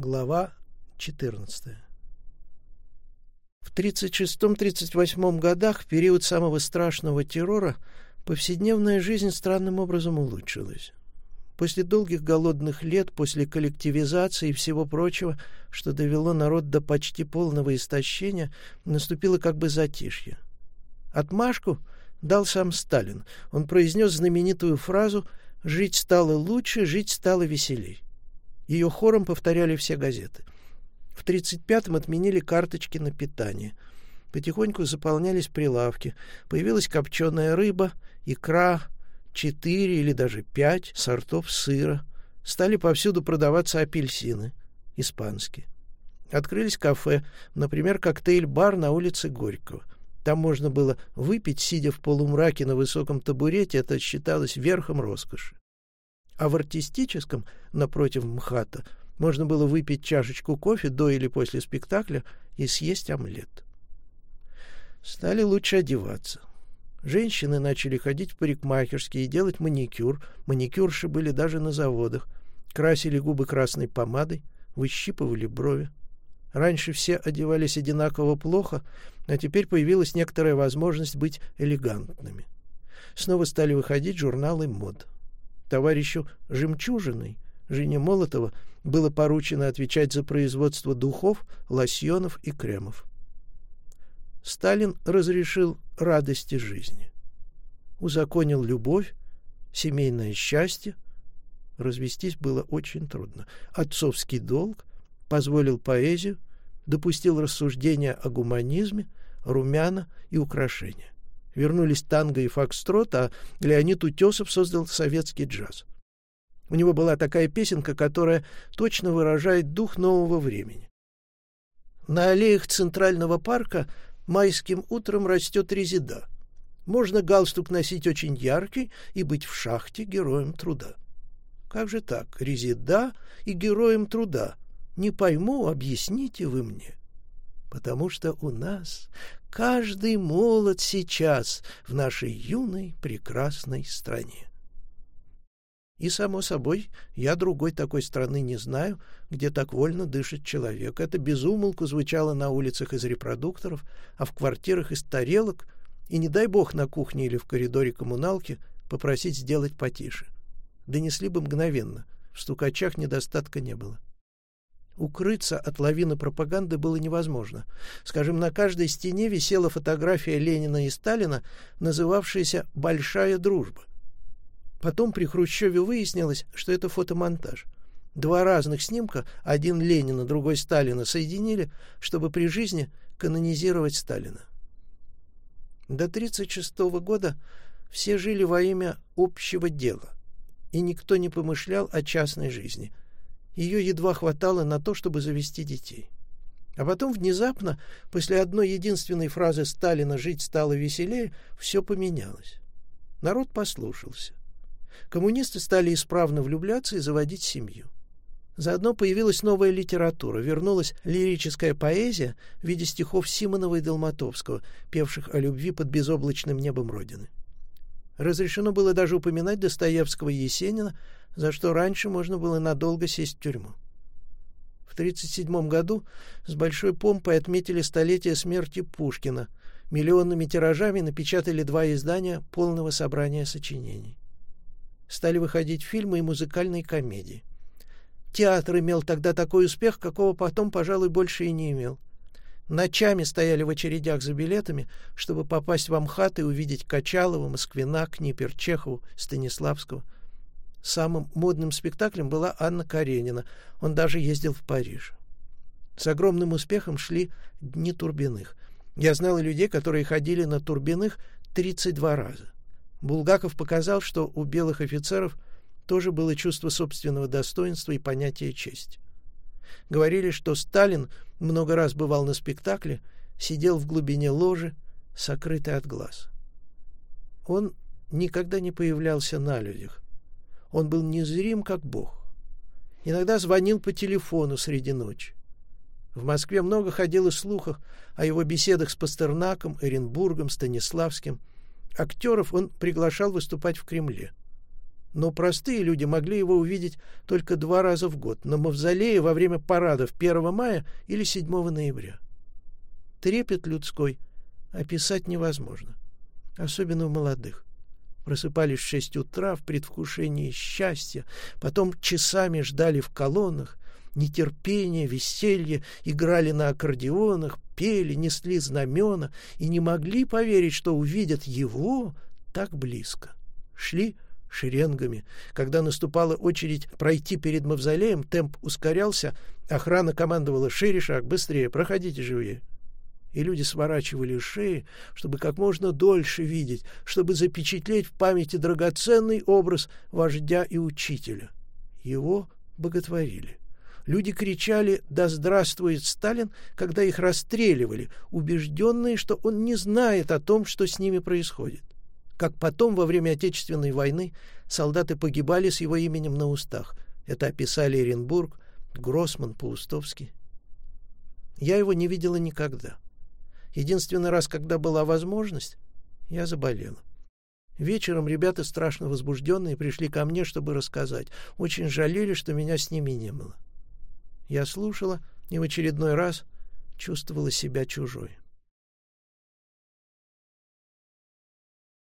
Глава 14. В 1936-1938 годах, в период самого страшного террора, повседневная жизнь странным образом улучшилась. После долгих голодных лет, после коллективизации и всего прочего, что довело народ до почти полного истощения, наступило как бы затишье. Отмашку дал сам Сталин. Он произнес знаменитую фразу «Жить стало лучше, жить стало веселей». Ее хором повторяли все газеты. В 1935-м отменили карточки на питание. Потихоньку заполнялись прилавки. Появилась копченая рыба, икра, четыре или даже пять сортов сыра. Стали повсюду продаваться апельсины, испанские. Открылись кафе, например, коктейль-бар на улице Горького. Там можно было выпить, сидя в полумраке на высоком табурете, это считалось верхом роскоши. А в артистическом, напротив МХАТа, можно было выпить чашечку кофе до или после спектакля и съесть омлет. Стали лучше одеваться. Женщины начали ходить в парикмахерские и делать маникюр. Маникюрши были даже на заводах. Красили губы красной помадой, выщипывали брови. Раньше все одевались одинаково плохо, а теперь появилась некоторая возможность быть элегантными. Снова стали выходить журналы мод товарищу Жемчужиной, Жене Молотова, было поручено отвечать за производство духов, лосьонов и кремов. Сталин разрешил радости жизни. Узаконил любовь, семейное счастье. Развестись было очень трудно. Отцовский долг, позволил поэзию, допустил рассуждения о гуманизме, румяна и украшения вернулись танго и фокстрот, а Леонид Утесов создал советский джаз. У него была такая песенка, которая точно выражает дух нового времени. На аллеях Центрального парка майским утром растет резида. Можно галстук носить очень яркий и быть в шахте героем труда. Как же так, резида и героем труда? Не пойму, объясните вы мне. Потому что у нас Каждый молод сейчас в нашей юной прекрасной стране. И, само собой, я другой такой страны не знаю, где так вольно дышит человек. Это безумолку звучало на улицах из репродукторов, а в квартирах из тарелок, и не дай бог на кухне или в коридоре коммуналки попросить сделать потише. Донесли бы мгновенно, в стукачах недостатка не было. Укрыться от лавины пропаганды было невозможно. Скажем, на каждой стене висела фотография Ленина и Сталина, называвшаяся «Большая дружба». Потом при Хрущеве выяснилось, что это фотомонтаж. Два разных снимка, один Ленина, другой Сталина, соединили, чтобы при жизни канонизировать Сталина. До 1936 года все жили во имя общего дела, и никто не помышлял о частной жизни – ее едва хватало на то, чтобы завести детей. А потом внезапно, после одной единственной фразы Сталина «жить стало веселее», все поменялось. Народ послушался. Коммунисты стали исправно влюбляться и заводить семью. Заодно появилась новая литература, вернулась лирическая поэзия в виде стихов Симонова и Долматовского, певших о любви под безоблачным небом Родины. Разрешено было даже упоминать Достоевского и Есенина, за что раньше можно было надолго сесть в тюрьму. В 1937 году с большой помпой отметили столетие смерти Пушкина. Миллионными тиражами напечатали два издания полного собрания сочинений. Стали выходить фильмы и музыкальные комедии. Театр имел тогда такой успех, какого потом, пожалуй, больше и не имел. Ночами стояли в очередях за билетами, чтобы попасть в Амхат и увидеть Качалова, Москвина, Книпер, Чехову, Станиславского – Самым модным спектаклем была Анна Каренина. Он даже ездил в Париж. С огромным успехом шли Дни Турбиных. Я знал людей, которые ходили на Турбиных 32 раза. Булгаков показал, что у белых офицеров тоже было чувство собственного достоинства и понятие чести. Говорили, что Сталин много раз бывал на спектакле, сидел в глубине ложи, сокрытый от глаз. Он никогда не появлялся на людях. Он был незрим, как Бог. Иногда звонил по телефону среди ночи. В Москве много ходило слухов о его беседах с Пастернаком, Эренбургом, Станиславским. Актеров он приглашал выступать в Кремле. но простые люди могли его увидеть только два раза в год на мавзолее во время парадов 1 мая или 7 ноября. Трепет людской описать невозможно, особенно у молодых. Просыпались в шесть утра в предвкушении счастья, потом часами ждали в колоннах, нетерпение, веселье, играли на аккордеонах, пели, несли знамена и не могли поверить, что увидят его так близко. Шли шеренгами. Когда наступала очередь пройти перед мавзолеем, темп ускорялся, охрана командовала «Шире шаг, быстрее, проходите живее». И люди сворачивали шеи, чтобы как можно дольше видеть, чтобы запечатлеть в памяти драгоценный образ вождя и учителя. Его боготворили. Люди кричали «Да здравствует Сталин!», когда их расстреливали, убежденные, что он не знает о том, что с ними происходит. Как потом, во время Отечественной войны, солдаты погибали с его именем на устах. Это описали Оренбург, Гроссман, Паустовский. Я его не видела никогда. Единственный раз, когда была возможность, я заболела. Вечером ребята, страшно возбужденные, пришли ко мне, чтобы рассказать. Очень жалели, что меня с ними не было. Я слушала и в очередной раз чувствовала себя чужой.